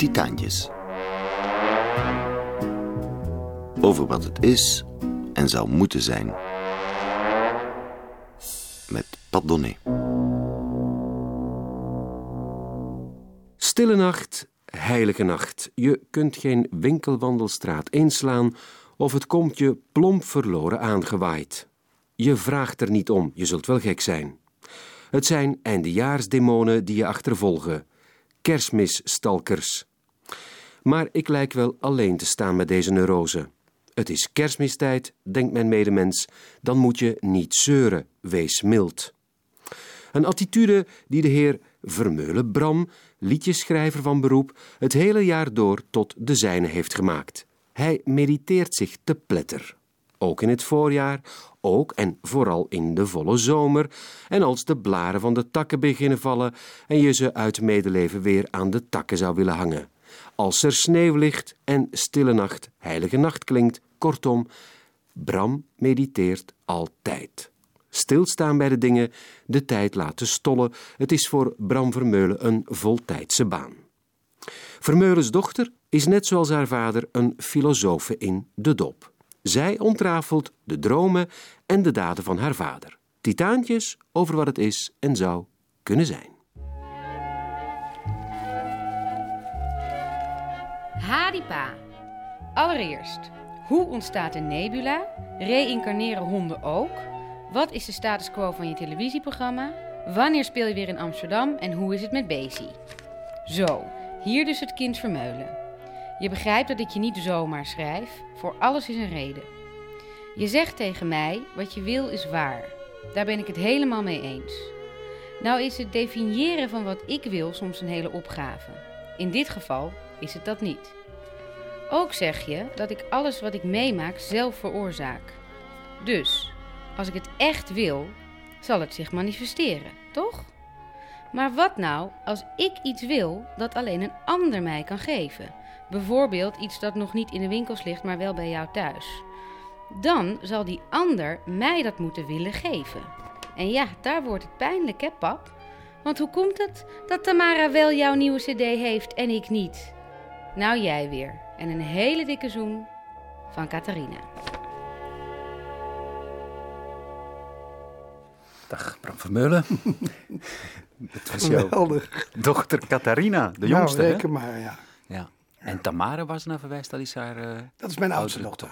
Titaantjes. Over wat het is en zou moeten zijn. Met Pat Donné. Stille nacht, heilige nacht. Je kunt geen winkelwandelstraat inslaan of het komt je plomp verloren aangewaaid. Je vraagt er niet om, je zult wel gek zijn. Het zijn eindejaarsdemonen die je achtervolgen, kerstmisstalkers. Maar ik lijk wel alleen te staan met deze neurose. Het is kerstmistijd, denkt mijn medemens, dan moet je niet zeuren, wees mild. Een attitude die de heer Vermeulen Bram, liedjeschrijver van beroep, het hele jaar door tot de zijne heeft gemaakt. Hij mediteert zich te pletter. Ook in het voorjaar, ook en vooral in de volle zomer, en als de blaren van de takken beginnen vallen en je ze uit medeleven weer aan de takken zou willen hangen. Als er sneeuw ligt en stille nacht, heilige nacht klinkt, kortom, Bram mediteert altijd. Stilstaan bij de dingen, de tijd laten stollen, het is voor Bram Vermeulen een voltijdse baan. Vermeulens dochter is net zoals haar vader een filosofe in de dop. Zij ontrafelt de dromen en de daden van haar vader. Titaantjes over wat het is en zou kunnen zijn. Hadipa. Allereerst, hoe ontstaat een nebula? Reïncarneren honden ook? Wat is de status quo van je televisieprogramma? Wanneer speel je weer in Amsterdam en hoe is het met Basie? Zo, hier dus het kind vermeulen. Je begrijpt dat ik je niet zomaar schrijf, voor alles is een reden. Je zegt tegen mij, wat je wil is waar. Daar ben ik het helemaal mee eens. Nou is het definiëren van wat ik wil soms een hele opgave. In dit geval is het dat niet. Ook zeg je dat ik alles wat ik meemaak zelf veroorzaak. Dus, als ik het echt wil, zal het zich manifesteren, toch? Maar wat nou als ik iets wil dat alleen een ander mij kan geven? Bijvoorbeeld iets dat nog niet in de winkels ligt, maar wel bij jou thuis. Dan zal die ander mij dat moeten willen geven. En ja, daar wordt het pijnlijk, hè, pap? Want hoe komt het dat Tamara wel jouw nieuwe CD heeft en ik niet? Nou, jij weer. En een hele dikke zoen van Catharina. Dag, Bram Vermeulen. Het was jouw dochter Catharina, de Nou, jongste, hè? maar, ja. Ja. En Tamara was naar verwijst, dat is haar, eh, Dat is mijn oudste dochter.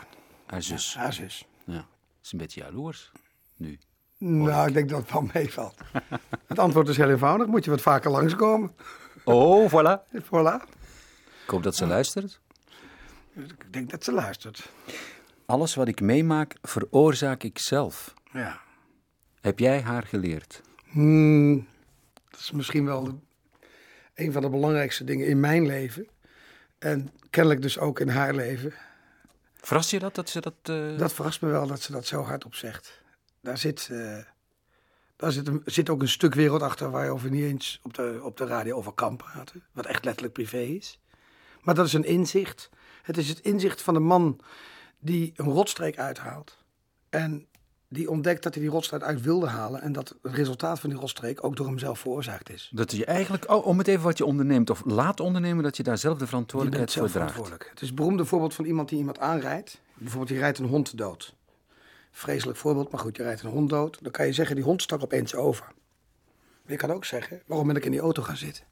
haar zus. Haar zus. Ja. Is een beetje jaloers nu. Nou, ik denk dat het wel meevalt. Het antwoord is heel eenvoudig. Moet je wat vaker langskomen. Oh, voilà. Voilà. Ik hoop dat ze luistert. Ik denk dat ze luistert. Alles wat ik meemaak, veroorzaak ik zelf. Ja. Heb jij haar geleerd? Hmm, dat is misschien wel de- een van de belangrijkste dingen in mijn leven. En kennelijk dus ook in haar leven. Verrast je dat, dat ze dat... eh, Dat verrast me wel dat ze dat zo hardop zegt. Daar zit, eh, daar zit, een, zit ook een stuk wereld achter waar we niet eens op de, op de radio over kan praten. Wat echt letterlijk privé is. Maar dat is een inzicht. Het is het inzicht van een man die een rotstreek uithaalt. En die ontdekt dat hij die rotstreek uit wilde halen. En dat het resultaat van die rotstreek ook door hemzelf veroorzaakt is. Dat je eigenlijk, oh, om het even wat je onderneemt of laat ondernemen, dat je daar zelf de verantwoordelijkheid voor draagt. verantwoordelijk. Het is een beroemde voorbeeld van iemand die iemand aanrijdt. Bijvoorbeeld, die rijdt een hond dood. Vreselijk voorbeeld, maar goed, je rijdt een hond dood. Dan kan je zeggen, die hond stak opeens over. Maar je kan ook zeggen, waarom ben ik in die auto gaan zitten?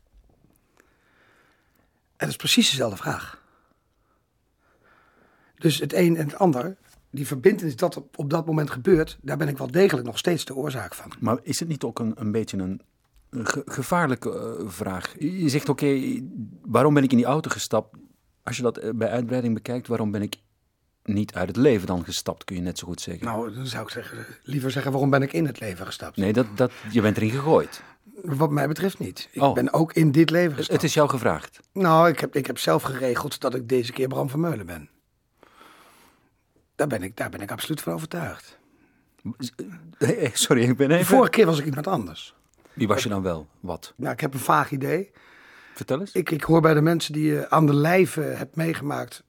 En dat is precies dezelfde vraag. Dus het een en het ander, die verbindenis dat op, op dat moment gebeurt, daar ben ik wel degelijk nog steeds de oorzaak van. Maar is het niet ook een, een beetje een een ge- gevaarlijke eh, vraag? Je zegt, oké, waarom ben ik in die auto gestapt? Als je dat eh, bij uitbreiding bekijkt, waarom ben ik niet uit het leven dan gestapt, kun je net zo goed zeggen. Nou, dan zou ik zeggen, liever zeggen, waarom ben ik in het leven gestapt? Nee, dat, dat, je bent erin gegooid. Wat mij betreft niet. Ik Oh. ben ook in dit leven Het, gestapt. het is jou gevraagd. Nou, ik heb, ik heb zelf geregeld dat ik deze keer Bram Vermeulen ben. Daar ben ik, daar ben ik absoluut van overtuigd. Eh, eh, Sorry, ik ben De even... vorige keer was ik iemand anders. Wie was je dan wel? Wat? Nou, ik heb een vaag idee. Vertel eens. Ik, ik hoor bij de mensen die je aan de lijve hebt meegemaakt...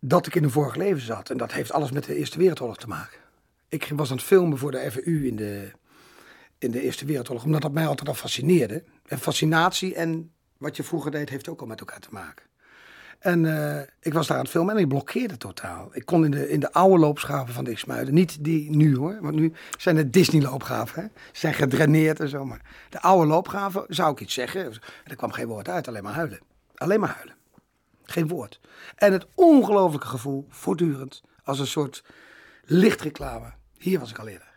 dat ik in een vorig leven zat. En dat heeft alles met de Eerste Wereldoorlog te maken. Ik was aan het filmen voor de FU in de, in de Eerste Wereldoorlog... omdat dat mij altijd al fascineerde. En fascinatie en wat je vroeger deed, heeft ook al met elkaar te maken. En eh, ik was daar aan het filmen en ik blokkeerde totaal. Ik kon in de, in de oude loopschaven van de niet die nu hoor, want nu zijn het Disney-loopgraven. Ze zijn gedraineerd en zo, maar de oude loopgraven zou ik iets zeggen. En er kwam geen woord uit, alleen maar huilen. Alleen maar huilen. Geen woord. En het ongelofelijke gevoel, voortdurend, als een soort lichtreclame. Hier was ik al eerder.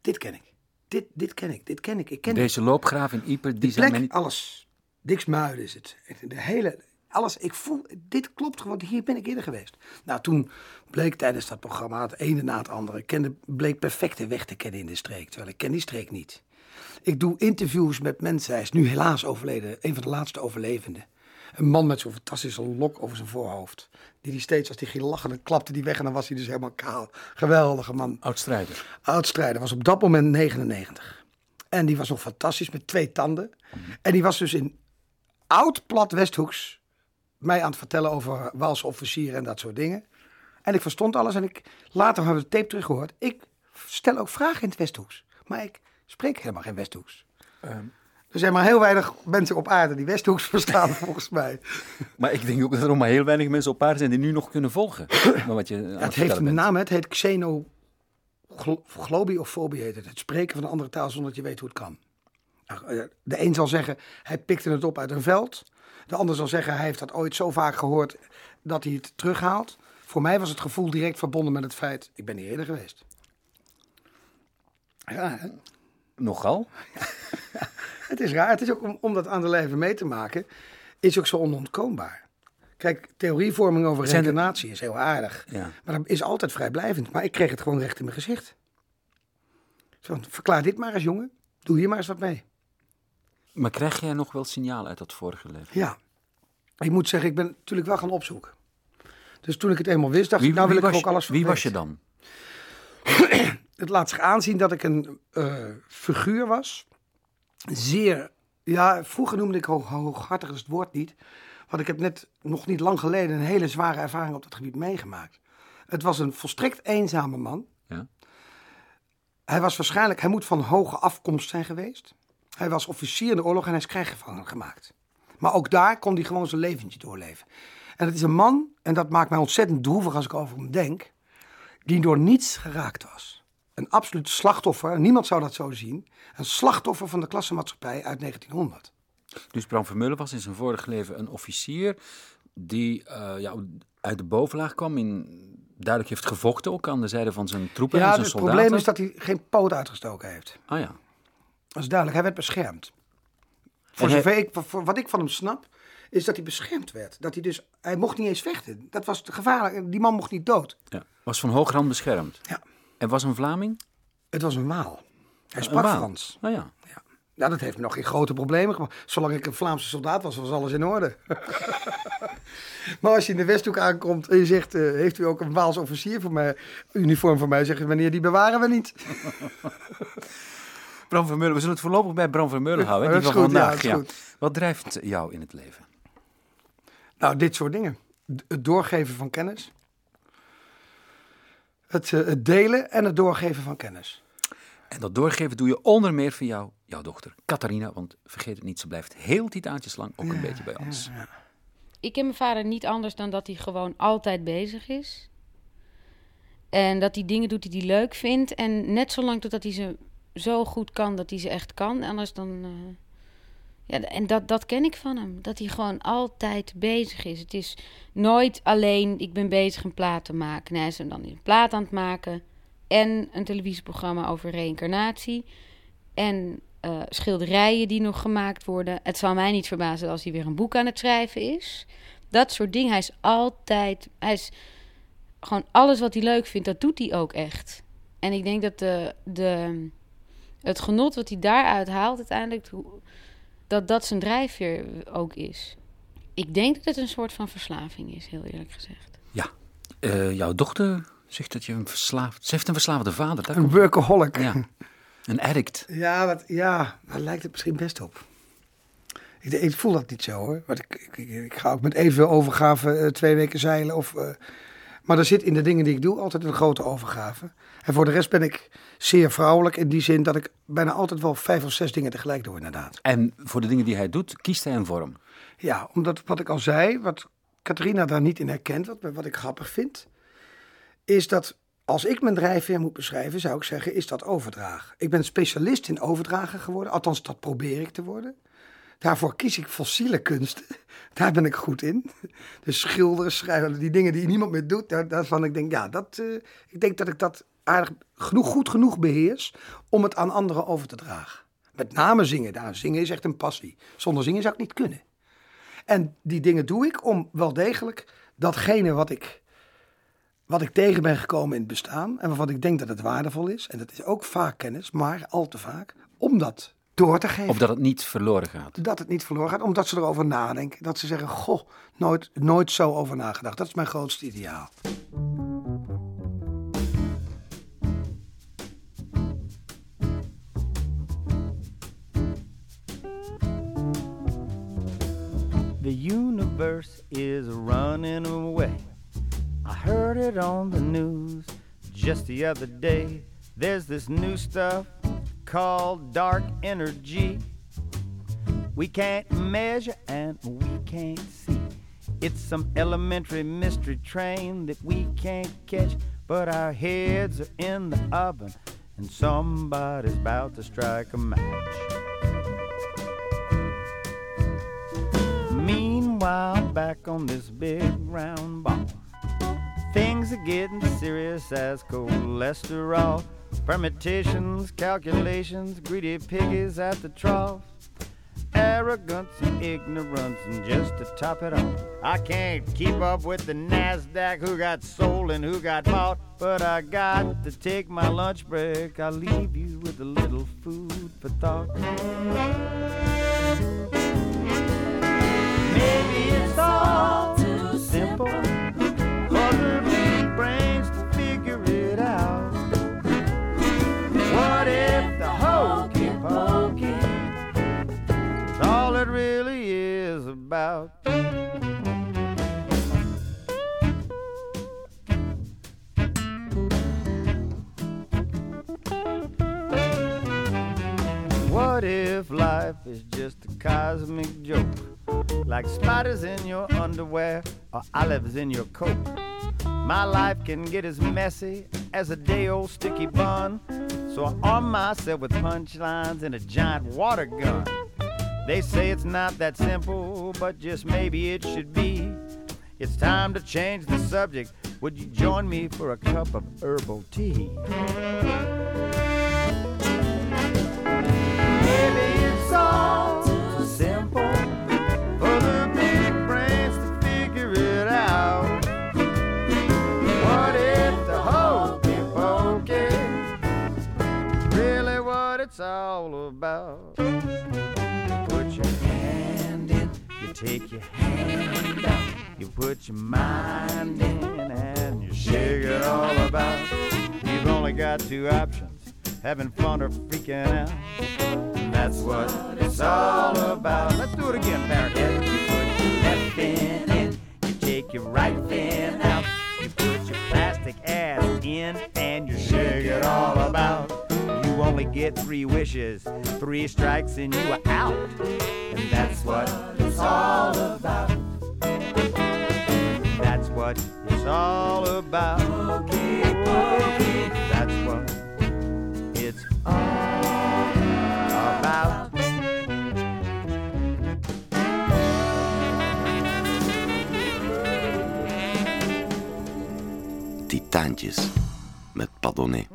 Dit ken ik. Dit, dit ken ik. Dit ken ik. Ik ken Deze loopgraaf in Ieper, die die zijn plek, niet... alles. Is het. De hele, alles. Ik voel, dit klopt gewoon. Hier ben ik eerder geweest. Nou, toen bleek tijdens dat programma het ene na het andere. Kende, bleek perfecte weg te kennen in de streek. Terwijl ik ken die streek niet. Ik doe interviews met mensen. Hij is nu helaas overleden. Een van de laatste overlevenden. Een man met zo'n fantastische lok over zijn voorhoofd. Die die steeds, als hij ging lachen, dan klapte die weg en dan was hij dus helemaal kaal. Geweldige man. Oud-strijder. Oud-strijder, was op dat moment 99. En die was nog fantastisch met twee tanden. En die was dus in oud plat Westhoeks mij aan het vertellen over Waalse officieren en dat soort dingen. En ik verstond alles en ik, later hebben we de tape teruggehoord. Ik stel ook vragen in het Westhoeks. Maar ik spreek helemaal geen Westhoeks. Er zijn maar heel weinig mensen op aarde die Westhoeks verstaan, volgens mij. Maar ik denk ook dat er nog maar heel weinig mensen op aarde zijn die nu nog kunnen volgen. Maar wat je Ja, het heeft een bent. naam, het heet xenoglobie of fobie heet het. Het spreken van een andere taal zonder dat je weet hoe het kan. Nou, eh, De een zal zeggen, hij pikte het op uit een veld. De ander zal zeggen, hij heeft dat ooit zo vaak gehoord dat hij het terughaalt. Voor mij was het gevoel direct verbonden met het feit, ik ben hier eerder geweest. Ja, hè? Nogal. het is raar. Het is ook om, om dat aan de lijve mee te maken, is ook zo onontkoombaar. Kijk, theorievorming over Zijn er- reïncarnatie is heel aardig. Ja. Maar dat is altijd vrijblijvend. Maar ik kreeg het gewoon recht in mijn gezicht. Zo, verklaar dit maar eens, jongen. Doe hier maar eens wat mee. Maar krijg jij nog wel signaal uit dat vorige leven? Ja. Ik moet zeggen, ik ben natuurlijk wel gaan opzoeken. Dus toen ik het eenmaal wist, dacht ik, nou wil ik ook je- alles van wie was je dan? Het laat zich aanzien dat ik een eh, figuur was. Zeer, ja, vroeger noemde ik hoog, hooghartig, is het woord niet. Want ik heb net, nog niet lang geleden, een hele zware ervaring op dat gebied meegemaakt. Het was een volstrekt eenzame man. Ja. Hij was waarschijnlijk, hij moet van hoge afkomst zijn geweest. Hij was officier in de oorlog en hij is krijgsgevangen gemaakt. Maar ook daar kon hij gewoon zijn leventje doorleven. En het is een man, en dat maakt mij ontzettend droevig als ik over hem denk, die door niets geraakt was. Een absoluut slachtoffer, niemand zou dat zo zien. Een slachtoffer van de klassenmaatschappij uit 1900. Dus Bram Vermeulen was in zijn vorige leven een officier die eh, ja, uit de bovenlaag kwam. In, duidelijk heeft gevochten ook aan de zijde van zijn troepen en Ja, zijn het soldaten. probleem is dat hij geen poot uitgestoken heeft. Ah ja. Dat is duidelijk, hij werd beschermd. Voor hij- zover ik, voor wat ik van hem snap, is dat hij beschermd werd. Dat hij dus, hij mocht niet eens vechten. Dat was gevaarlijk. Die man mocht niet dood. ja. Was van hogerhand beschermd. Ja. En was een Vlaming? Het was een Waal. Hij sprak Waal. Frans. Ah ja. Ja. Nou, dat heeft me nog geen grote problemen gemaakt. Zolang ik een Vlaamse soldaat was, was alles in orde. maar als je in de Westhoek aankomt en je zegt, eh, heeft u ook een Waals officier voor mij, uniform voor mij, zeggen ze, meneer, die bewaren we niet. Bram Vermeulen, we zullen het voorlopig bij Bram Vermeulen houden. hè, Dat Die is van goed, ja, vandaag. dat is goed. Wat drijft jou in het leven? Nou, dit soort dingen. Het doorgeven van kennis. Het, eh, het delen en het doorgeven van kennis. En dat doorgeven doe je onder meer voor jou, jouw dochter Catharina. Want vergeet het niet, ze blijft heel titaantjes lang ook een beetje bij ons. Ik ken mijn vader niet anders dan dat hij gewoon altijd bezig is. En dat hij dingen doet die hij leuk vindt. En net zolang totdat hij ze zo goed kan dat hij ze echt kan. Anders dan. eh, Ja, en dat, dat ken ik van hem. Dat hij gewoon altijd bezig is. Het is nooit alleen, ik ben bezig een plaat te maken. Nee, hij is dan een plaat aan het maken. En een televisieprogramma over reïncarnatie. En eh, schilderijen die nog gemaakt worden. Het zal mij niet verbazen als hij weer een boek aan het schrijven is. Dat soort dingen. Hij is altijd. Hij is gewoon alles wat hij leuk vindt, dat doet hij ook echt. En ik denk dat de, de, het genot wat hij daaruit haalt, uiteindelijk, dat dat zijn drijfveer ook is. Ik denk dat het een soort van verslaving is, heel eerlijk gezegd. Ja, Eh, jouw dochter zegt dat je een verslaafd... Ze heeft een verslaafde vader. Daar Een workaholic. ja, een addict. Ja, wat, ja, daar lijkt het misschien best op. Ik, ik voel dat niet zo hoor. Want ik, ik, ik, ik ga ook met evenveel overgave eh, twee weken zeilen. Of, eh, maar er zit in de dingen die ik doe altijd een grote overgave. En voor de rest ben ik zeer vrouwelijk in die zin dat ik bijna altijd wel vijf of zes dingen tegelijk doe inderdaad. En voor de dingen die hij doet, kiest hij een vorm. Ja, omdat wat ik al zei, wat Catharina daar niet in herkent, wat, wat ik grappig vind, is dat als ik mijn drijfveer moet beschrijven, zou ik zeggen, is dat overdragen. Ik ben specialist in overdragen geworden, althans dat probeer ik te worden. Daarvoor kies ik fossiele kunsten. Daar ben ik goed in. Dus schilderen, schrijven, die dingen die niemand meer doet. Daar, daarvan ik denk, ja, dat, uh, ik denk dat ik dat aardig genoeg, goed genoeg beheers om het aan anderen over te dragen. Met name zingen. Daar, zingen is echt een passie. Zonder zingen zou ik niet kunnen. En die dingen doe ik om wel degelijk datgene wat ik, wat ik tegen ben gekomen in het bestaan. En waarvan ik denk dat het waardevol is. En dat is ook vaak kennis, maar al te vaak. Om dat door te geven. Of dat het niet verloren gaat. Dat het niet verloren gaat, omdat ze erover nadenken. Dat ze zeggen, goh, nooit, nooit zo over nagedacht. Dat is mijn grootste ideaal. The universe is running away. I heard it on the news just the other day. There's this new stuff called dark energy. We can't measure and we can't see. It's some elementary mystery train that we can't catch, but our heads are in the oven and somebody's about to strike a match. Meanwhile, back on this big round ball, things are getting serious as cholesterol. Permutations, calculations, greedy piggies at the trough. Arrogance and ignorance, and just to top it off, I can't keep up with the NASDAQ who got sold and who got bought. But I got to take my lunch break. I'll leave you with a little food for thought. Maybe it's all too simple about? What if life is just a cosmic joke? Like spiders in your underwear or olives in your coat. My life can get as messy as a day old sticky bun. So I arm myself with punchlines and a giant water gun. They say it's not that simple, but just maybe it should be. It's time to change the subject. Would you join me for a cup of herbal tea? Maybe it's all too simple for the big brains to figure it out. What if the hokey pokey really what it's all about? Take your hand out, you put your mind in, and you shake it all about. You've only got two options having fun or freaking out. And that's what it's all about. Let's do it again, Parakeet. You put your left fin in, you take your right fin out, you put your plastic ass in, and you shake it all about. You only get three wishes, three strikes, and you are out. And that's what it's all about. That's what it's all about. That's what it's all about. Titaantjes met Padonnet.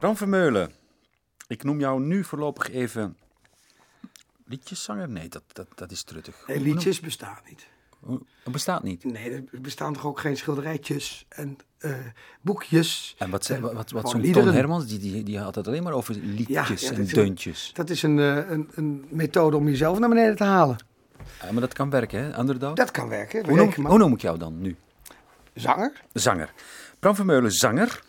Bram Vermeulen, ik noem jou nu voorlopig even liedjeszanger? Nee, dat, dat, dat is truttig. Nee, liedjes bestaan niet. Het bestaat niet. Nee, er bestaan toch ook geen schilderijtjes en eh, boekjes. En wat, zei- Eh, wat, wat, zo'n liederen. Toon Hermans, die, die, die had het alleen maar over liedjes ja, en een- deuntjes. Dat is een, eh, een, een methode om jezelf naar beneden te halen. Ja, maar dat kan werken, hè? Underdog? Dat kan werken. hoe, noem, hoe noem ik jou dan nu? Zanger? Zanger. Bram Vermeulen, zanger.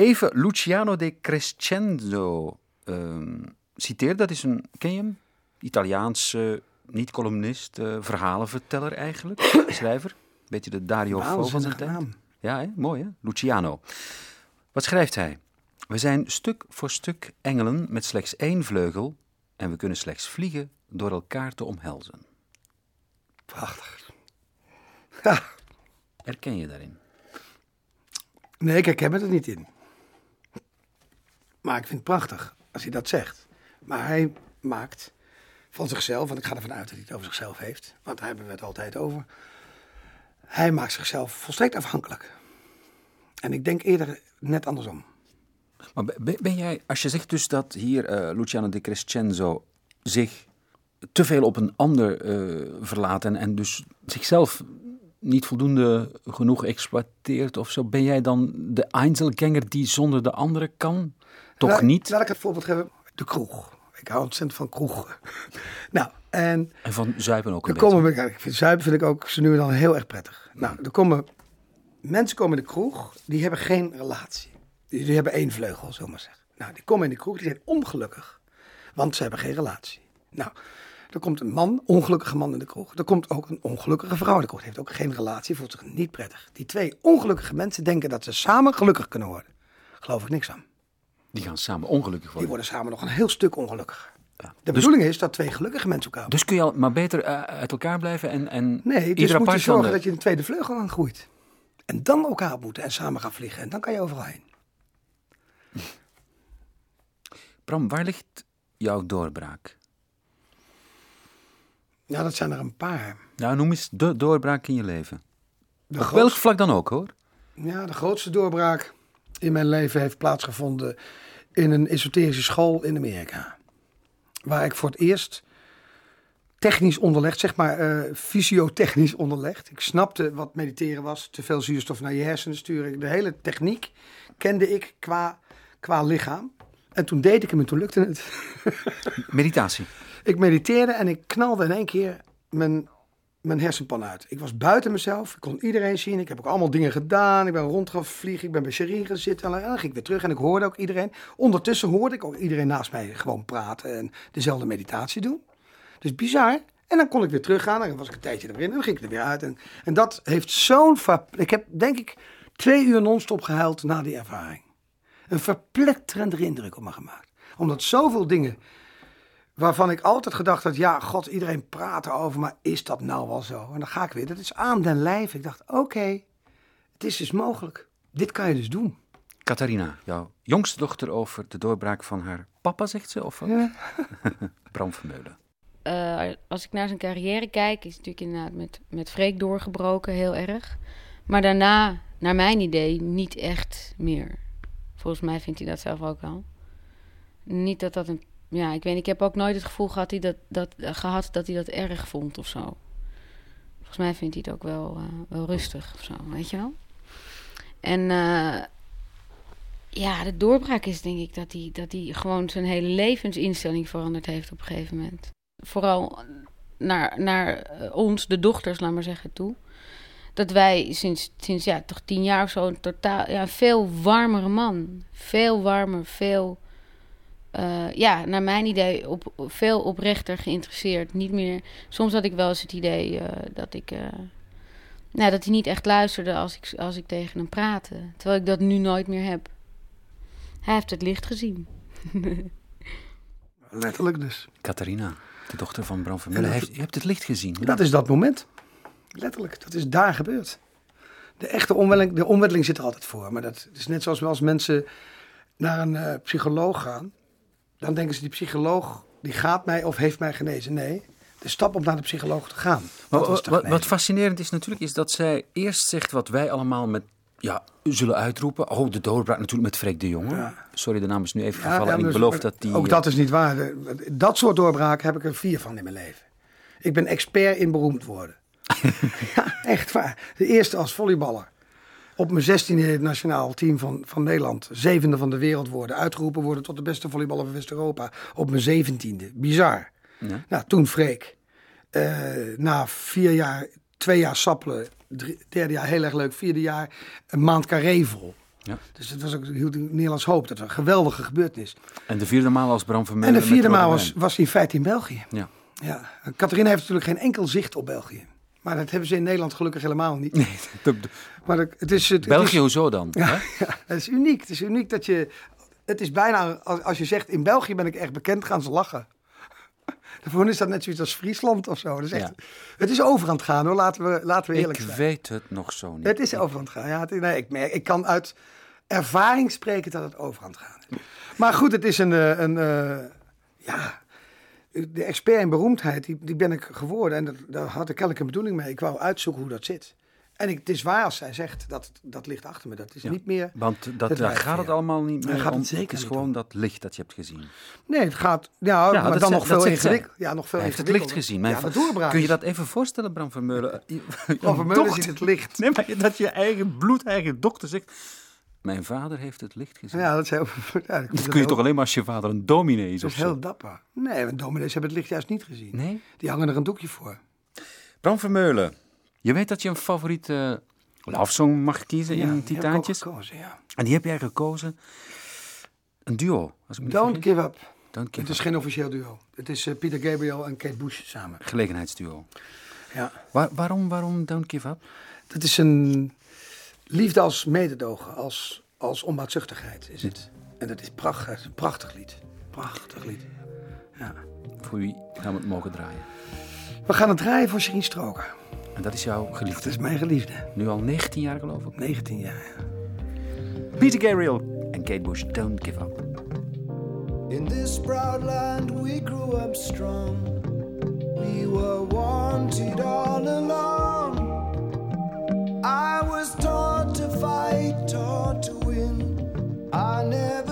Even Luciano de Crescendo ehm citeer, dat is een, ken je hem? Italiaanse, niet columnist, eh, verhalenverteller eigenlijk, schrijver. Beetje de Dario Fo van zijn tijd. naam. Ja, hè? mooi hè? Luciano. Wat schrijft hij? We zijn stuk voor stuk engelen met slechts één vleugel en we kunnen slechts vliegen door elkaar te omhelzen. Prachtig. Ja. Herken je daarin? Nee, ik herken me er niet in. Maar ik vind het prachtig als hij dat zegt. Maar hij maakt van zichzelf, en ik ga ervan uit dat hij het over zichzelf heeft, want daar hebben we het altijd over. Hij maakt zichzelf volstrekt afhankelijk. En ik denk eerder net andersom. Maar ben, jij, als je zegt dus dat hier eh, Luciano di Crescenzo zich te veel op een ander eh, verlaat en, en dus zichzelf niet voldoende genoeg exploiteert of zo, ben jij dan de Einzelganger die zonder de andere kan? Toch Laat- niet? Laat ik het voorbeeld geven. De kroeg. Ik hou ontzettend van kroegen. nou, en En van zuipen ook een er komen, kijk, ik vind zuipen vind ik ook zo nu en dan heel erg prettig. Nou, er komen mensen komen in de kroeg, die hebben geen relatie. Die, die hebben één vleugel, zullen maar zeggen. Nou, die komen in de kroeg, die zijn ongelukkig. Want ze hebben geen relatie. Nou, er komt een man, ongelukkige man in de kroeg. Er komt ook een ongelukkige vrouw in de kroeg. Die heeft ook geen relatie, voelt zich niet prettig. Die twee ongelukkige mensen denken dat ze samen gelukkig kunnen worden. Geloof ik niks aan. Die gaan samen ongelukkig Die worden. worden samen nog een heel stuk ongelukkiger. Ja. De Dus, bedoeling is dat twee gelukkige mensen elkaar dus kun je al maar beter eh, uit elkaar blijven en, en Nee, dus moet je zorgen de- dat je een tweede vleugel aan groeit. En dan elkaar moeten en samen gaan vliegen. En dan kan je overal heen. Bram, waar ligt jouw doorbraak? Ja, dat zijn er een paar. Nou, noem eens de doorbraak in je leven. De, Op welk vlak dan ook, hoor. ja, de grootste doorbraak in mijn leven heeft plaatsgevonden in een esoterische school in Amerika. Waar ik voor het eerst technisch onderlegd, zeg maar eh, fysiotechnisch onderlegd. Ik snapte wat mediteren was, te veel zuurstof naar je hersenen sturen. De hele techniek kende ik qua, qua lichaam. En toen deed ik hem en toen lukte het. Meditatie. Ik mediteerde en ik knalde in één keer mijn, mijn hersenpan uit. Ik was buiten mezelf. Ik kon iedereen zien. Ik heb ook allemaal dingen gedaan. Ik ben rond gaan vliegen. Ik ben bij Cherie gaan zitten. En dan ging ik weer terug en ik hoorde ook iedereen. Ondertussen hoorde ik ook iedereen naast mij gewoon praten en dezelfde meditatie doen. Dus bizar. En dan kon ik weer teruggaan. En dan was ik een tijdje erin en dan ging ik er weer uit. En, en dat heeft zo'n... Ik heb denk ik twee uur non-stop gehuild na die ervaring. Een verpletterende indruk op me gemaakt. Omdat zoveel dingen waarvan ik altijd gedacht had, ja, god, iedereen praat erover, maar is dat nou wel zo? En dan ga ik weer, dat is aan den lijf. Ik dacht, oké, het is dus mogelijk. Dit kan je dus doen. Catharina, jouw jongste dochter over de doorbraak van haar papa, zegt ze? Of wat? Ja. Bram Vermeulen. Eh, als ik naar zijn carrière kijk, is het natuurlijk inderdaad met, met Freek doorgebroken, heel erg. Maar daarna, naar mijn idee, niet echt meer. Volgens mij vindt hij dat zelf ook wel. Niet dat dat een. Ja, ik weet ik heb ook nooit het gevoel gehad, dat, dat, gehad dat hij dat erg vond of zo. Volgens mij vindt hij het ook wel, eh, wel rustig of zo, weet je wel. En eh, ja, de doorbraak is denk ik dat hij, dat hij gewoon zijn hele levensinstelling veranderd heeft op een gegeven moment. Vooral naar, naar eh, ons, de dochters, laat maar zeggen, toe. Dat wij sinds, sinds ja, toch tien jaar of zo een totaal, ja, veel warmere man. Veel warmer, veel, eh, ja, naar mijn idee, op, veel oprechter geïnteresseerd. Niet meer, soms had ik wel eens het idee eh, dat ik, eh, nou, dat hij niet echt luisterde als ik, als ik tegen hem praatte. Terwijl ik dat nu nooit meer heb. Hij heeft het licht gezien. Letterlijk dus. Catharina, de dochter van Bram Vermeulen. Heeft- Je hebt het licht gezien. Dat is dat moment. Letterlijk, dat is daar gebeurd. De echte omwenteling, de omwenteling zit er altijd voor. Maar dat is net zoals als mensen naar een eh, psycholoog gaan. Dan denken ze, die psycholoog die gaat mij of heeft mij genezen. Nee, de stap om naar de psycholoog te gaan. Maar wat, wat, fascinerend is natuurlijk, is dat zij eerst zegt wat wij allemaal met, ja, zullen uitroepen. Oh, de doorbraak natuurlijk met Freek de Jonge. Ja. Sorry, de naam is nu even gevallen. ja, en ik beloof dat die... Ook eh, dat is niet waar. Dat soort doorbraken heb ik er vier van in mijn leven. Ik ben expert in beroemd worden. ja, echt waar. De eerste als volleyballer. Op mijn zestiende het nationaal team van, van Nederland. Zevende van de wereld worden. Uitgeroepen worden tot de beste volleyballer van West-Europa. Op mijn zeventiende. Bizar. Ja. Nou, toen Freek. Eh, na vier jaar, twee jaar sappelen. Drie, derde jaar heel erg leuk. Vierde jaar een maand carré vol. Ja. Dus het was ook hield Nederlands hoop. Dat was een geweldige gebeurtenis. En de vierde maal als Bram En Vermeulen de vierde maal was, was hij in feite in België. Ja. Ja. Catharina heeft natuurlijk geen enkel zicht op België. Maar dat hebben ze in Nederland gelukkig helemaal niet. Nee, Maar het het is, het, België, het is, hoezo dan? hè? ja, het is uniek. Het is uniek dat je... Het is bijna, als, als je zegt in België ben ik echt bekend, gaan ze lachen. Voor hen is dat net zoiets als Friesland of zo. Dat is echt, Ja. Het is over aan het gaan hoor, laten we, laten we eerlijk Ik zijn. weet het nog zo niet. Het is over aan het gaan. Ja, het, nee, ik, merk, ik kan uit ervaring spreken dat het over aan het gaan is. Maar goed, het is een, eh, een eh, ja, de expert in beroemdheid, die, die ben ik geworden. En dat, daar had ik elke bedoeling mee. Ik wou uitzoeken hoe dat zit. En ik, het is waar als zij zegt, dat, dat ligt achter me. Dat is Ja. niet meer... Want dat, daar gaat het allemaal niet meer gaat om. het zeker is gewoon om. dat licht dat je hebt gezien. Nee, het gaat... Ja, Ja, maar dat dan nog veel zegt zij. ingewikkeld. Ja, nog veel Hij heeft het licht ingewikkelder. gezien. Mijn ja, doorbraak. Kun je dat even voorstellen, Bram Vermeulen? Van Vermeulen ziet het licht. Nee, maar dat je eigen bloed, eigen dokter zegt... Mijn vader heeft het licht gezien. Ja, dat is heel... Ja, dat kun je toch alleen maar als je vader een dominee is Dat of is zo. heel dapper. Nee, want dominees hebben het licht juist niet gezien. Nee? Die hangen er een doekje voor. Bram Vermeulen, je weet dat je een favoriete love song mag kiezen Ja, in die heb ik ook Titaantjes. gekozen, ja. En die heb jij gekozen. Een duo. Als ik me niet Don't give up. Don't give Het is up. geen officieel duo. Het is eh, Peter Gabriel en Kate Bush samen. Gelegenheidsduo. Ja. Waar, waarom, waarom Don't Give Up? Dat is een liefde als mededogen, als, als onbaatzuchtigheid is het. En dat is prachtig, een prachtig lied. Prachtig lied. Ja. Voor wie gaan we het mogen draaien? We gaan het draaien voor Sherine Stroker. En dat is jouw Dat geliefde. is mijn geliefde. Nu al 19 jaar geloof ik. 19 jaar. ja. Peter Gabriel en Kate Bush, Don't Give Up. In this proud land we grew up strong. We were wanted all along. I was to fight, taught to win. I never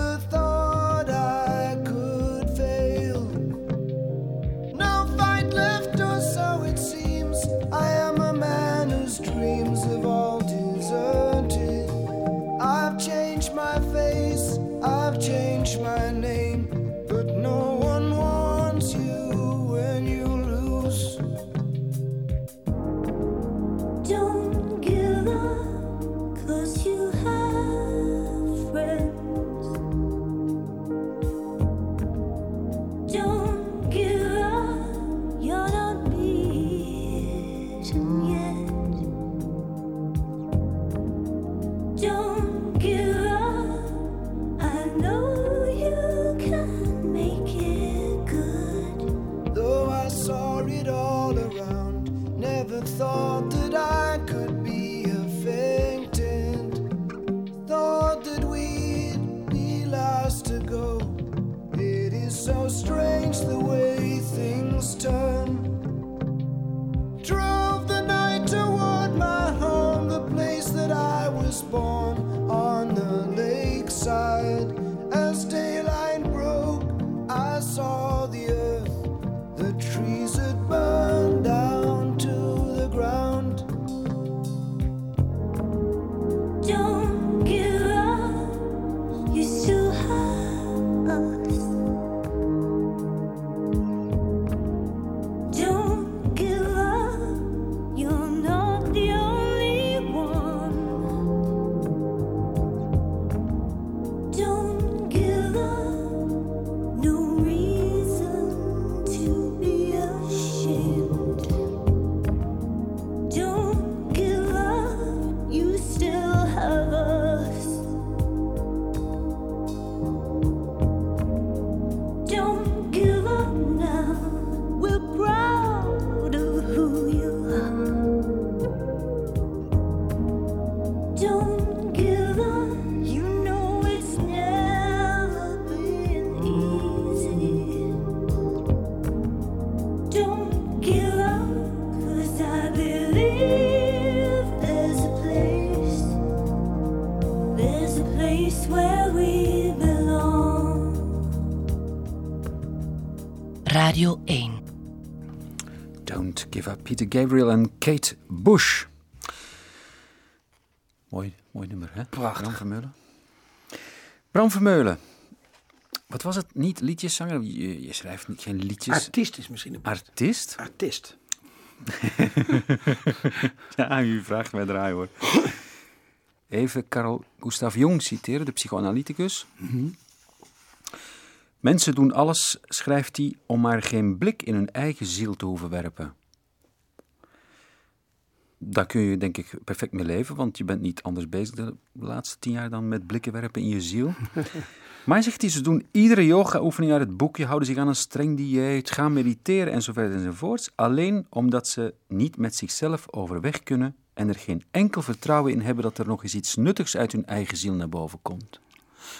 Gabriel en Kate Bush. Mooi, mooi nummer, hè? Prachtig. Bram Vermeulen. Bram Vermeulen. Wat was het? Niet liedjeszanger? Je, je schrijft niet, geen liedjes. Artiest is misschien een Artiest? artiest. Ja, u vraagt mij draaien hoor. Even Carl Gustav Jung citeren, de psychoanalyticus. Mensen doen alles, schrijft hij, om maar geen blik in hun eigen ziel te hoeven werpen. Daar kun je denk ik perfect mee leven, want je bent niet anders bezig de laatste tien jaar dan met blikken werpen in je ziel. Maar hij zegt, die ze doen iedere yoga-oefening uit het boekje, houden zich aan een streng dieet, gaan mediteren enzovoort enzovoorts. Alleen omdat ze niet met zichzelf overweg kunnen en er geen enkel vertrouwen in hebben dat er nog eens iets nuttigs uit hun eigen ziel naar boven komt.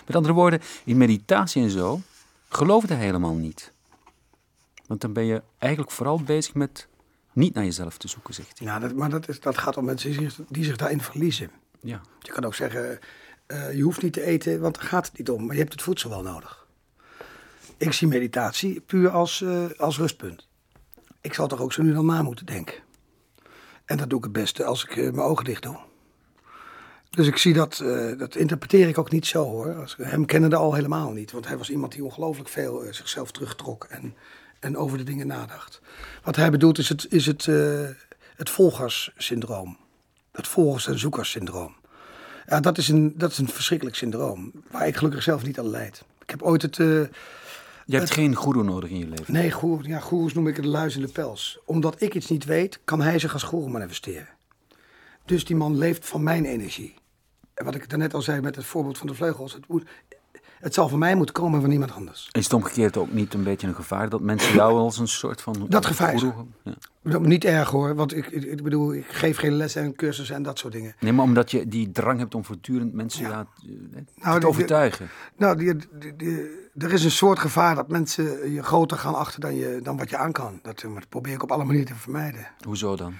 Met andere woorden, in meditatie en zo geloofde hij helemaal niet. Want dan ben je eigenlijk vooral bezig met niet naar jezelf te zoeken, zegt hij. Ja, dat, maar dat, is, dat gaat om mensen die zich, die zich daarin verliezen. Ja. Je kan ook zeggen, eh, je hoeft niet te eten, want daar gaat het niet om. Maar je hebt het voedsel wel nodig. Ik zie meditatie puur als, eh, als rustpunt. Ik zal toch ook zo nu dan na moeten denken. En dat doe ik het beste als ik eh, mijn ogen dicht doe. Dus ik zie dat, dat interpreteer ik ook niet zo hoor. Hem kennende al helemaal niet. Want hij was iemand die ongelooflijk veel zichzelf terugtrok en, en over de dingen nadacht. Wat hij bedoelt is het, is het, eh, het volgerssyndroom. Het volgers- en zoekerssyndroom. Ja, dat is, een, dat is een verschrikkelijk syndroom. Waar ik gelukkig zelf niet aan leid. Ik heb ooit het... eh, Je hebt geen goeroe nodig in je leven. Nee, goer, ja, goeroes noem ik de luis in de pels. Omdat ik iets niet weet, kan hij zich als goeroe manifesteren. Dus die man leeft van mijn energie. En wat ik daarnet al zei met het voorbeeld van de vleugels. Het, moet, het zal van mij moeten komen van niemand anders. Is het omgekeerd ook niet een beetje een gevaar dat mensen jou als een soort van... Dat gevaar is Ja. Dat- Niet erg hoor, want ik, ik, bedoel, ik geef geen lessen en cursussen en dat soort dingen. Nee, maar omdat je die drang hebt om voortdurend mensen Ja. ja. te Nou, die- overtuigen. Nou, die, die- die- er is een soort gevaar dat mensen je groter gaan achten dan, je, dan wat je aan kan. Dat, eh, dat probeer ik op alle manieren te vermijden. Hoezo dan?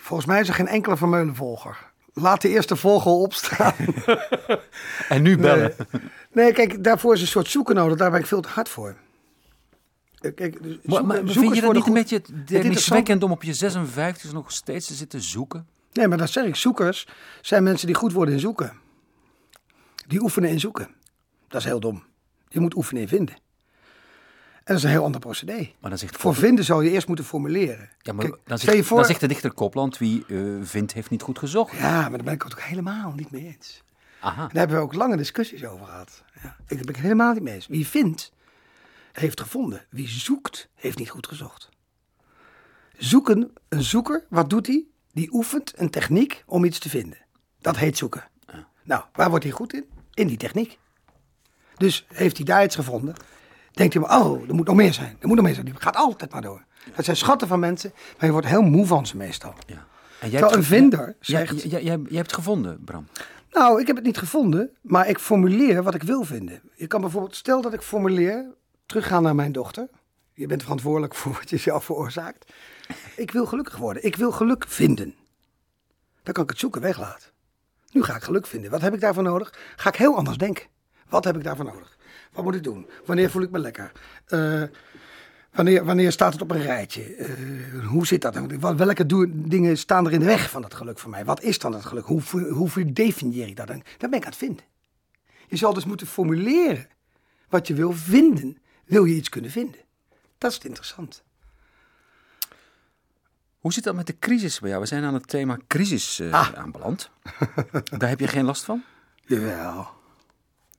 Volgens mij is er geen enkele Vermeulen-volger. Laat de eerste volger opstaan. En nu bellen. Nee. nee, kijk, daarvoor is een soort zoeken nodig. Daar ben ik veel te hard voor. Kijk, dus Maar, zoeken- maar vind je dat niet een beetje deerniswekkend om op je 56 nog steeds te zitten zoeken? Nee, maar dat zeg ik. Zoekers zijn mensen die goed worden in zoeken. Die oefenen in zoeken. Dat is heel dom. Je moet oefenen in vinden. En dat is een heel ander procedé. Maar dan zegt, Voor vinden zou je eerst moeten formuleren. ja, maar Kijk, dan, zegt, voor... dan zegt de dichter Kopland, wie eh, vindt heeft niet goed gezocht. Ja, maar daar ben ik het ook helemaal niet mee eens. Aha. Daar hebben we ook lange discussies over gehad. Ja, ik ben het helemaal niet mee eens. Wie vindt, heeft gevonden. Wie zoekt, heeft niet goed gezocht. Zoeken, een zoeker, wat doet hij? Die oefent een techniek om iets te vinden. Dat heet zoeken. Nou, waar wordt hij goed in? In die techniek. Dus heeft hij daar iets gevonden, denkt hij maar, oh, er moet nog meer zijn. Er moet nog meer zijn. Die gaat altijd maar door. Dat zijn schatten van mensen, maar je wordt heel moe van ze meestal. Ja. En Terwijl hebt een vinder zegt... jij, jij hebt gevonden, Bram. Nou, ik heb het niet gevonden, maar ik formuleer wat ik wil vinden. Je kan bijvoorbeeld, stel dat ik formuleer, teruggaan naar mijn dochter. Je bent verantwoordelijk voor wat je zelf veroorzaakt. Ik wil gelukkig worden. Ik wil geluk vinden. Dan kan ik het zoeken weglaten. Nu ga ik geluk vinden. Wat heb ik daarvoor nodig? Ga ik heel anders denken. Wat heb ik daarvoor nodig? Wat moet ik doen? Wanneer voel ik me lekker? Eh, wanneer, wanneer staat het op een rijtje? Eh, hoe zit dat? Wat- Welke dingen staan er in de weg van dat geluk voor mij? Wat is dan het geluk? Hoe, hoe, definieer ik dat? dan? Dat ben ik aan het vinden. Je zal dus moeten formuleren wat je wil vinden. Wil je iets kunnen vinden? Dat is het interessant. Hoe zit dat met de crisis bij jou? We zijn aan het thema crisis Ah. aanbeland. Daar heb je geen last van? Jawel.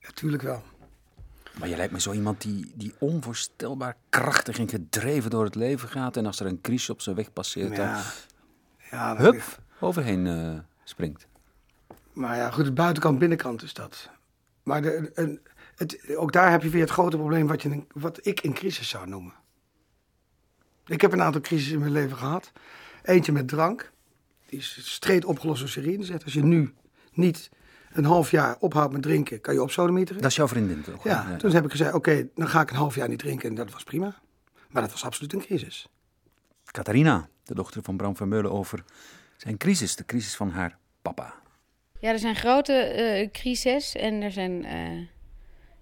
Natuurlijk wel. Maar je lijkt me zo iemand die, die onvoorstelbaar krachtig en gedreven door het leven gaat. En als er een crisis op zijn weg passeert, dan Ja. Ja, dat- hup, overheen eh, springt. Maar ja, goed, buitenkant, binnenkant is dat. Maar de, een, het, ook daar heb je weer het grote probleem wat, je wat ik een crisis zou noemen. Ik heb een aantal crises in mijn leven gehad. Eentje met drank. Die is streed opgelost door Serine. Zegt, als je nu niet een half jaar ophoudt met drinken, kan je opsodemieteren. Dat is jouw vriendin toch? Ja, toen heb ik gezegd, oké, dan ga ik een half jaar niet drinken. En dat was prima. Maar dat was absoluut een crisis. Catharina, de dochter van Bram Vermeulen, over zijn crisis. De crisis van haar papa. Ja, er zijn grote eh crises en er zijn eh,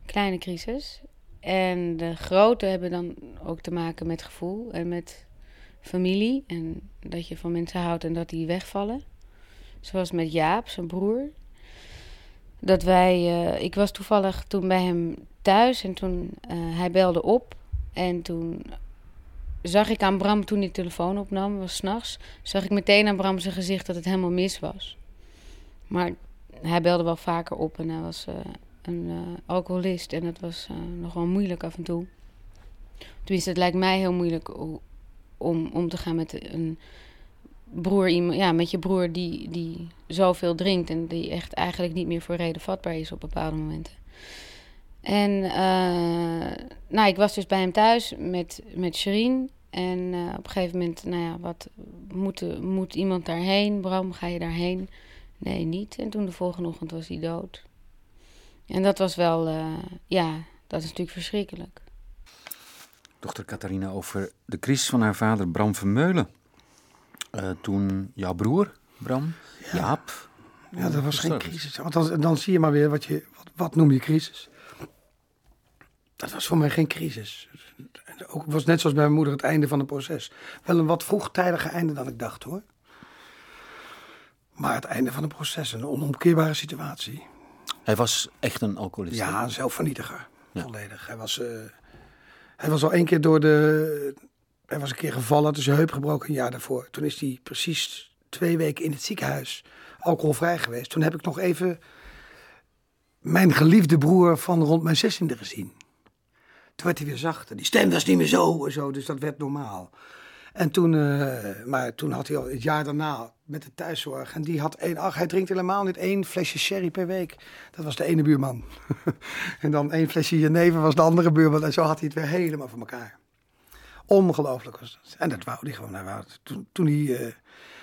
kleine crises. En de grote hebben dan ook te maken met gevoel en met familie. En dat je van mensen houdt en dat die wegvallen. Zoals met Jaap, zijn broer. Dat wij, eh, ik was toevallig toen bij hem thuis en toen eh, hij belde op. En toen zag ik aan Bram, toen de telefoon opnam, was s'nachts, zag ik meteen aan Bram zijn gezicht dat het helemaal mis was. Maar hij belde wel vaker op en hij was eh, een alcoholist en dat was nog wel moeilijk af en toe. Tenminste, het lijkt mij heel moeilijk om om te gaan met een broer, ja, met je broer die, die zoveel drinkt en die echt eigenlijk niet meer voor reden vatbaar is op bepaalde momenten. En eh, nou, ik was dus bij hem thuis met, met Sherine. En eh, op een gegeven moment, nou ja, wat moet, moet iemand daarheen? Bram, ga je daarheen? Nee, niet. En toen de volgende ochtend was hij dood. En dat was wel, eh, ja, dat is natuurlijk verschrikkelijk. Dochter Catharina over de crisis van haar vader Bram Vermeulen. Eh, toen jouw broer, Bram, Jaap. Ja, dat was geen crisis. Want dan, dan zie je maar weer wat je, wat, wat noem je crisis. Dat was voor mij geen crisis. Het ook- was net zoals bij mijn moeder het einde van het proces. Wel een wat vroegtijdiger einde dan ik dacht hoor. Maar het einde van het proces, een onomkeerbare situatie. Hij was echt een alcoholist. Ja, een zelfvernietiger. Ja. Volledig. Hij was, eh, hij was al één keer door de. Hij was een keer gevallen, had zijn heup gebroken een jaar daarvoor. Toen is hij precies twee weken in het ziekenhuis alcoholvrij geweest. Toen heb ik nog even mijn geliefde broer van rond mijn zestiende gezien. Toen werd hij weer zachter. Die stem was niet meer zo zo, dus dat werd normaal. En toen, eh, maar toen had hij al het jaar daarna met de thuiszorg. En die had één, ach, hij drinkt helemaal niet één flesje sherry per week. Dat was de ene buurman. en dan één flesje jenever was de andere buurman. En zo had hij het weer helemaal voor elkaar. Ongelooflijk was dat. En dat wou hij gewoon. Hij wou het. Toen, toen, hij, eh,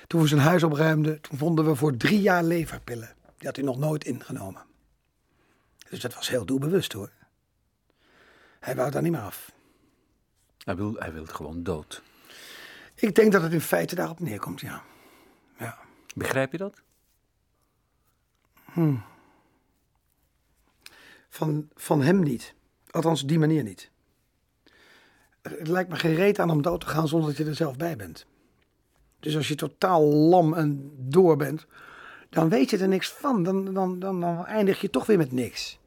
toen we zijn huis opruimden, toen vonden we voor drie jaar leverpillen. Die had hij nog nooit ingenomen. Dus dat was heel doelbewust hoor. Hij wou daar niet meer af. Hij, wil, hij wilde gewoon dood. Ik denk dat het in feite daarop neerkomt, ja. ja. Begrijp je dat? Van, van hem niet. Althans, die manier niet. Het lijkt me geen reet aan om dood te gaan zonder dat je er zelf bij bent. Dus als je totaal lam en door bent, dan weet je er niks van. Dan, dan, dan, dan eindig je toch weer met niks.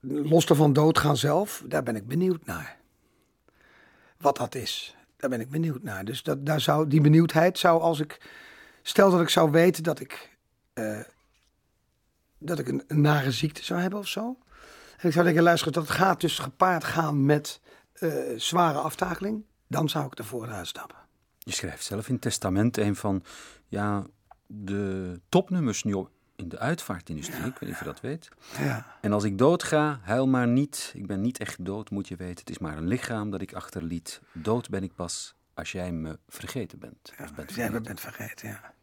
Los ervan doodgaan zelf, daar ben ik benieuwd naar. Wat dat is, daar ben ik benieuwd naar. Dus dat, daar zou, die benieuwdheid zou als ik... Stel dat ik zou weten dat ik eh, dat ik een, een nare ziekte zou hebben of zo. En ik zou denken, luister, dat gaat dus gepaard gaan met eh, zware aftakeling. Dan zou ik ervoor uitstappen. Je schrijft zelf in het testament een van ja, de topnummers nu in de uitvaartindustrie. ik weet niet of je dat weet. Ja. En als ik doodga, huil maar niet. Ik ben niet echt dood, moet je weten. Het is maar een lichaam dat ik achterliet. Dood ben ik pas als jij me vergeten bent. Bent Jij vergeten. bent vergeten, ja.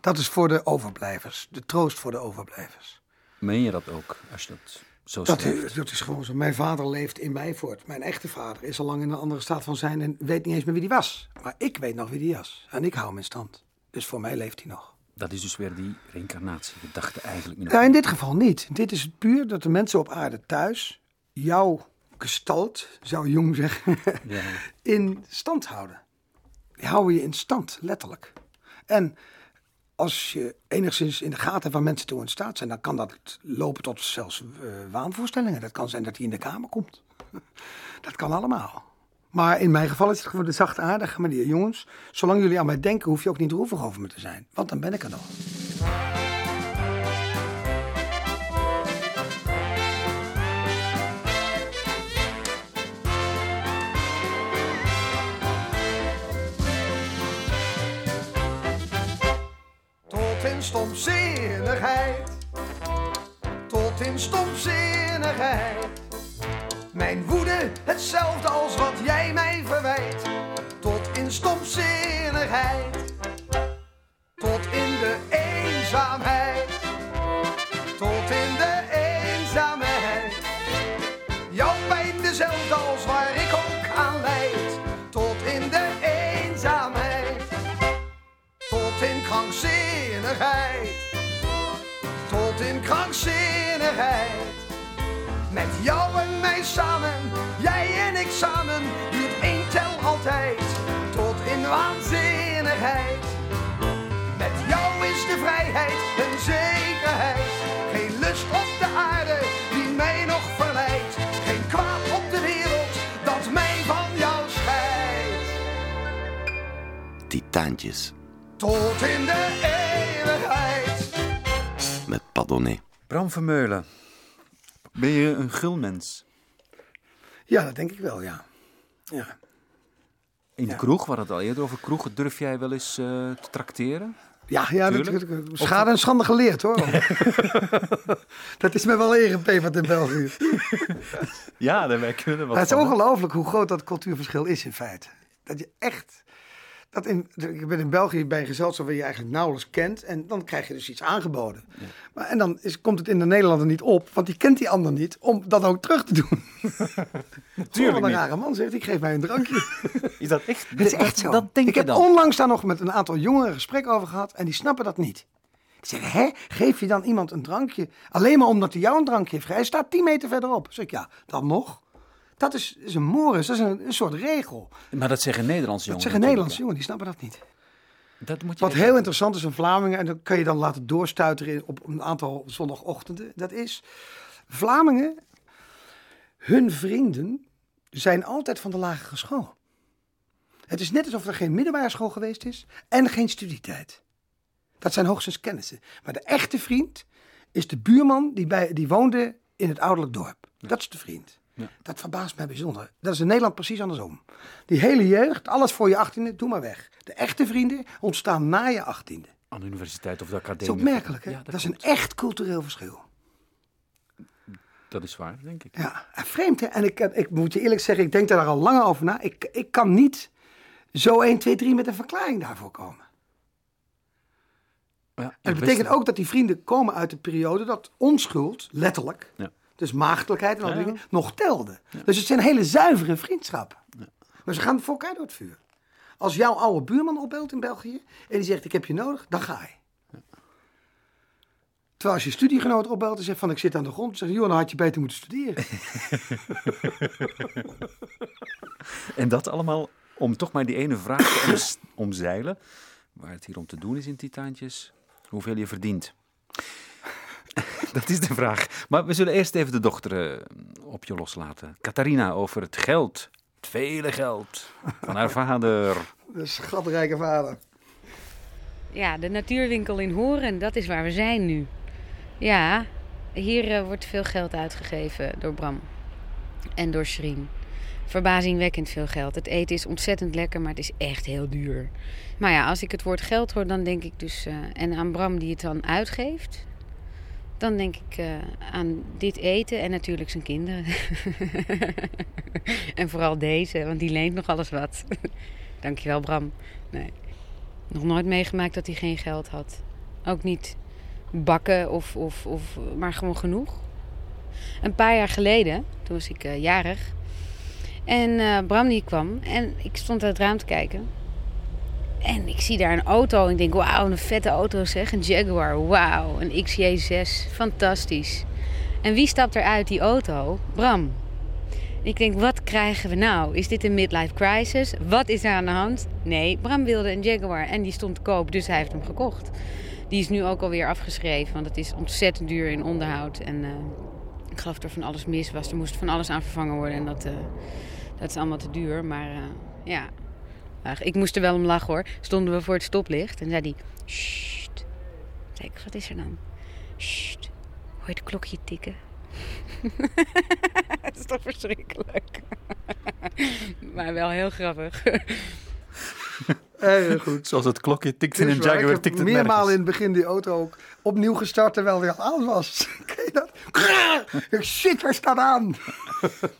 Dat is voor de overblijvers. De troost voor de overblijvers. Meen je dat ook, als je dat zo Dat, is- dat is gewoon zo. Mijn vader leeft in mij voort. Mijn echte vader is al lang in een andere staat van zijn en weet niet eens meer wie die was. Maar ik weet nog wie die was. En ik hou hem in stand. Dus voor mij leeft hij nog. Dat is dus weer die reïncarnatiegedachte eigenlijk. Ja, in dit geval niet. Dit is puur dat de mensen op aarde thuis jouw gestalt, zou Jong zeggen, Ja. in stand houden. Die houden je in stand, letterlijk. En als je enigszins in de gaten hebt waar mensen toe in staat zijn, dan kan dat lopen tot zelfs eh, waanvoorstellingen. Dat kan zijn dat hij in de kamer komt. Dat kan allemaal. Maar in mijn geval is het gewoon de zachtaardige manier. Jongens, zolang jullie aan mij denken, hoef je ook niet droevig over me te zijn. Want dan ben ik er nog. Stomzinnigheid. Tot in stomzinnigheid. Mijn woede hetzelfde als wat jij mij verwijt. Tot in stomzinnigheid. Tot in de eenzaamheid. Krankzinnigheid. Tot in krankzinnigheid. Met jou en mij samen, jij en ik samen, duurt één tel altijd. Tot in waanzinnigheid. Met jou is de vrijheid een zekerheid. Geen lust op de aarde die mij nog verleidt. Geen kwaad op de wereld dat mij van jou scheidt. Titaantjes Tot in de eeuwigheid. Padonnet. Bram Vermeulen, ben je een gulmens? Ja, dat denk ik wel, ja. Ja. In de Ja. kroeg, hadden het al eerder over kroegen, durf jij wel eens eh, te trakteren? Ja, ja dat, Tuurlijk. dat- schade en schande geleerd hoor. dat is me wel ingepeperd in België. Ja, wij kunnen wat het is ongelooflijk hoe groot dat cultuurverschil is in feite. Dat je echt. Dat in, ik ben in België bij een gezelschap waar je eigenlijk nauwelijks kent. En dan krijg je dus iets aangeboden. Maar, en dan is, komt het in de Nederlander niet op, want die kent die ander niet, om dat ook terug te doen. Natuurlijk. een rare man zegt, ik geef mij een drankje. Is dat echt? Het is echt zo. Dat denk ik heb dan. onlangs daar nog met een aantal jongeren een gesprek over gehad en die snappen dat niet. Die zeggen, hè, geef je dan iemand een drankje alleen maar omdat hij jou een drankje heeft? Hij staat 10 meter verderop. Zeg ik, ja, dan nog. Dat is, is een mores, dat is een, een soort regel. Maar dat zeggen Nederlandse Dat jongens. zeggen Nederlandse jongen, die snappen dat niet. Dat moet je Wat heel interessant is in Vlamingen, en dat kan je dan laten doorstuiteren op een aantal zondagochtenden, dat is, Vlamingen, hun vrienden zijn altijd van de lagere school. Het is net alsof er geen middelbare school geweest is en geen studietijd. Dat zijn hoogstens kennissen. Maar de echte vriend is de buurman die, bij, die woonde in het ouderlijk dorp. Dat is de vriend. Dat verbaast mij bijzonder. Dat is in Nederland precies andersom. Die hele jeugd, alles voor je achttiende, doe maar weg. De echte vrienden ontstaan na je achttiende. Aan de universiteit of de Dat academie. is opmerkelijk, hè? Ja, dat is een echt cultureel verschil. Dat is waar, denk ik. Ja, en vreemd hè. En ik, ik moet je eerlijk zeggen, ik denk daar al lang over na. Ik, ik kan niet zo 1, 2, 3 met een verklaring daarvoor komen. Ja, dat betekent ook dat die vrienden komen uit de periode dat onschuld, letterlijk, Ja. Dus maagdelijkheid en al die dingen, nog telde. Dus het zijn hele zuivere vriendschappen. Maar ze gaan voor elkaar door het vuur. Als jouw oude buurman opbelt in België en die zegt ik heb je nodig, dan ga je. Terwijl als je studiegenoot opbelt en zegt van ik zit aan de grond, zeg je joh, dan had je beter moeten studeren. En dat allemaal om toch maar die ene vraag te oms- omzeilen. Waar het hier om te doen is in Titaantjes. Hoeveel je verdient. Dat is de vraag. Maar we zullen eerst even de dochter eh, op je loslaten. Catharina over het geld. Het vele geld van haar vader. De schatrijke vader. Ja, de natuurwinkel in Horen, dat is waar we zijn nu. Ja, hier eh, wordt veel geld uitgegeven door Bram en door Shrien. Verbazingwekkend veel geld. Het eten is ontzettend lekker, maar het is echt heel duur. Maar ja, als ik het woord geld hoor, dan denk ik dus... eh, en aan Bram die het dan uitgeeft... dan denk ik eh, aan dit eten en natuurlijk zijn kinderen. en vooral deze, want die leent nog alles wat. Dankjewel, Bram. Nee. Nog nooit meegemaakt dat hij geen geld had. Ook niet bakken of, of, of maar gewoon genoeg. Een paar jaar geleden, toen was ik eh, jarig. En eh, Bram die kwam en ik stond uit het raam te kijken. En ik zie daar een auto en ik denk, wauw, een vette auto zeg. Een Jaguar, wauw, een XJ6, fantastisch. En wie stapt er uit die auto? Bram. Ik denk, wat krijgen we nou? Is dit een midlife crisis? Wat is er aan de hand? Nee, Bram wilde een Jaguar en die stond te koop, dus hij heeft hem gekocht. Die is nu ook alweer afgeschreven, want het is ontzettend duur in onderhoud. En eh, ik geloof dat er van alles mis was. Er moest van alles aan vervangen worden en dat, eh, dat is allemaal te duur. Maar eh, ja, Ach, ik moest er wel om lachen hoor. Stonden we voor het stoplicht en zei hij... Sst. Zei ik, wat is er dan? Sst. Hoor je het klokje tikken? Het is toch verschrikkelijk. maar wel heel grappig. Erg goed. Zoals het klokje tikt in Het een Jaguar, ik tikt heb het meermalen in het begin die auto ook opnieuw gestart terwijl hij al aan was. Ken je dat? Ik shit, waar staat aan?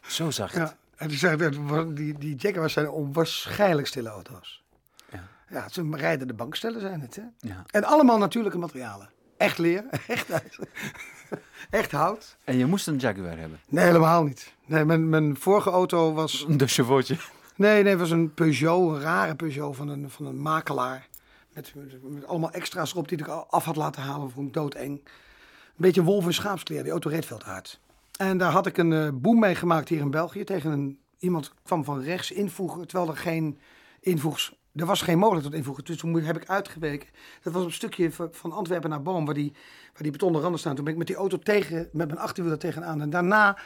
Zo zacht. Ja. En toen zei ik, die, die Jaguars zijn onwaarschijnlijk stille auto's. Ja. Ja, ze rijden de bankstellen zijn het. Hè? Ja. En allemaal natuurlijke materialen. Echt leer, echt ijzer, echt hout. En je moest een Jaguar hebben. Nee, helemaal niet. Nee, mijn, mijn vorige auto was Een chauffeurtje. Nee, nee, het was een Peugeot, een rare Peugeot van een, van een makelaar. Met, met, met allemaal extra's erop die ik al af had laten halen. Vond ik doodeng. Een beetje wolf en schaapskleer, die auto reed veel te hard. En daar had ik een eh boom mee gemaakt hier in België. Tegen een, iemand kwam van rechts invoegen, terwijl er geen invoegs... Er was geen mogelijkheid tot invoegen, dus toen heb ik uitgeweken. Dat was op een stukje van- Antwerpen naar Boom, waar die, waar die betonnen randen staan. Toen ben ik met die auto tegen, met mijn achterwiel er tegenaan. En daarna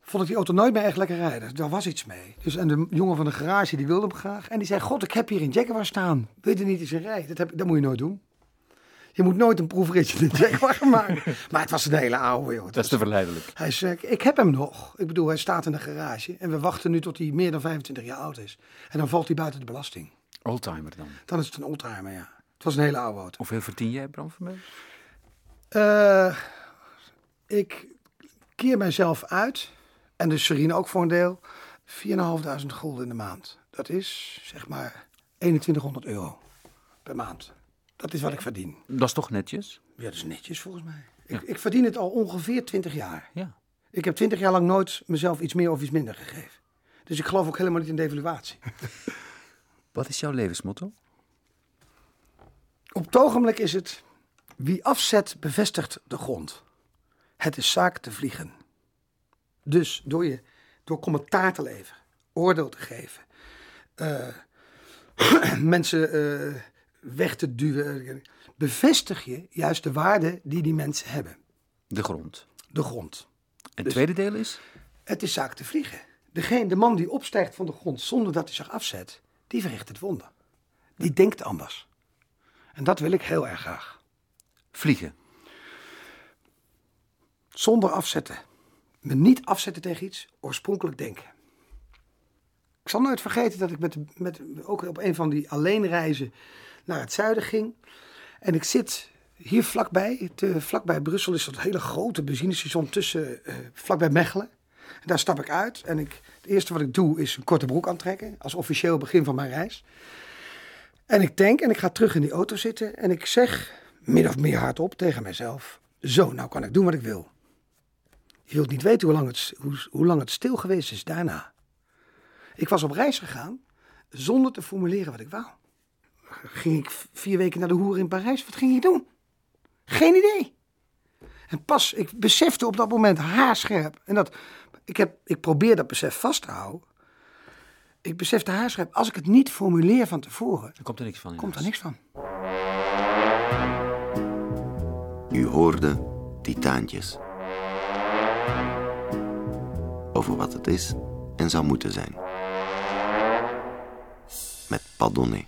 vond ik die auto nooit meer echt lekker rijden. Daar was iets mee. Dus, en de jongen van de garage die wilde hem graag. En die zei, god, ik heb hier een Jaguar staan. Weet je niet eens een rij? Dat, heb, dat moet je nooit doen. Je moet nooit een proefritje in Jaguar maken. Maar het was een hele oude, joh. Dat is te verleidelijk. hij zei, ik heb hem nog. Ik bedoel, hij staat in de garage. En we wachten nu tot hij meer dan 25 jaar oud is. En dan valt hij buiten de belasting. Oldtimer dan. Dan is het een oldtimer, ja. Het was een hele oude auto. Hoeveel verdien jij, Bram Vermeulen? Eh, ik keer mijzelf uit, en de Serine ook voor een deel, 4.500 gulden in de maand. Dat is, zeg maar, 2100 euro per maand. Dat is wat ik verdien. Dat is toch netjes? Ja, dat is netjes volgens mij. Ik, ik verdien het al ongeveer 20 jaar. Ja. Ik heb 20 jaar lang nooit mezelf iets meer of iets minder gegeven. Dus ik geloof ook helemaal niet in devaluatie. Wat is jouw levensmotto? Op het ogenblik is het, wie afzet bevestigt de grond. Het is zaak te vliegen. Dus door, je, door commentaar te leveren, oordeel te geven, eh, mensen eh, weg te duwen, bevestig je juist de waarde die die mensen hebben. De grond. De grond. En het tweede deel is? Het is zaak te vliegen. Degene, de man die opstijgt van de grond zonder dat hij zich afzet, die verricht het wonder. Die denkt anders. En dat wil ik heel erg graag. Vliegen. Zonder afzetten. Me niet afzetten tegen iets, oorspronkelijk denken. Ik zal nooit vergeten dat ik met, met, ook op een van die alleenreizen naar het zuiden ging. En ik zit hier vlakbij, te, vlakbij Brussel is dat hele grote benzinestation tussen, eh, vlakbij Mechelen. En daar stap ik uit en ik, het eerste wat ik doe is een korte broek aantrekken, als officieel begin van mijn reis. En ik tank en ik ga terug in die auto zitten en ik zeg, min of meer hardop tegen mezelf, zo, nou kan ik doen wat ik wil. Je wilt niet weten hoe lang het, hoe, hoe lang het stil geweest is daarna. Ik was op reis gegaan zonder te formuleren wat ik wou. Ging ik vier weken naar de hoer in Parijs? Wat ging ik doen? Geen idee. En pas, ik besefte op dat moment haarscherp. En dat, ik, heb, ik probeer dat besef vast te houden. Ik besefte haarscherp, als ik het niet formuleer van tevoren, Er komt er niks van. komt er niks van. U hoorde Titaantjes. Over wat het is en zou moeten zijn. Met Padonnet.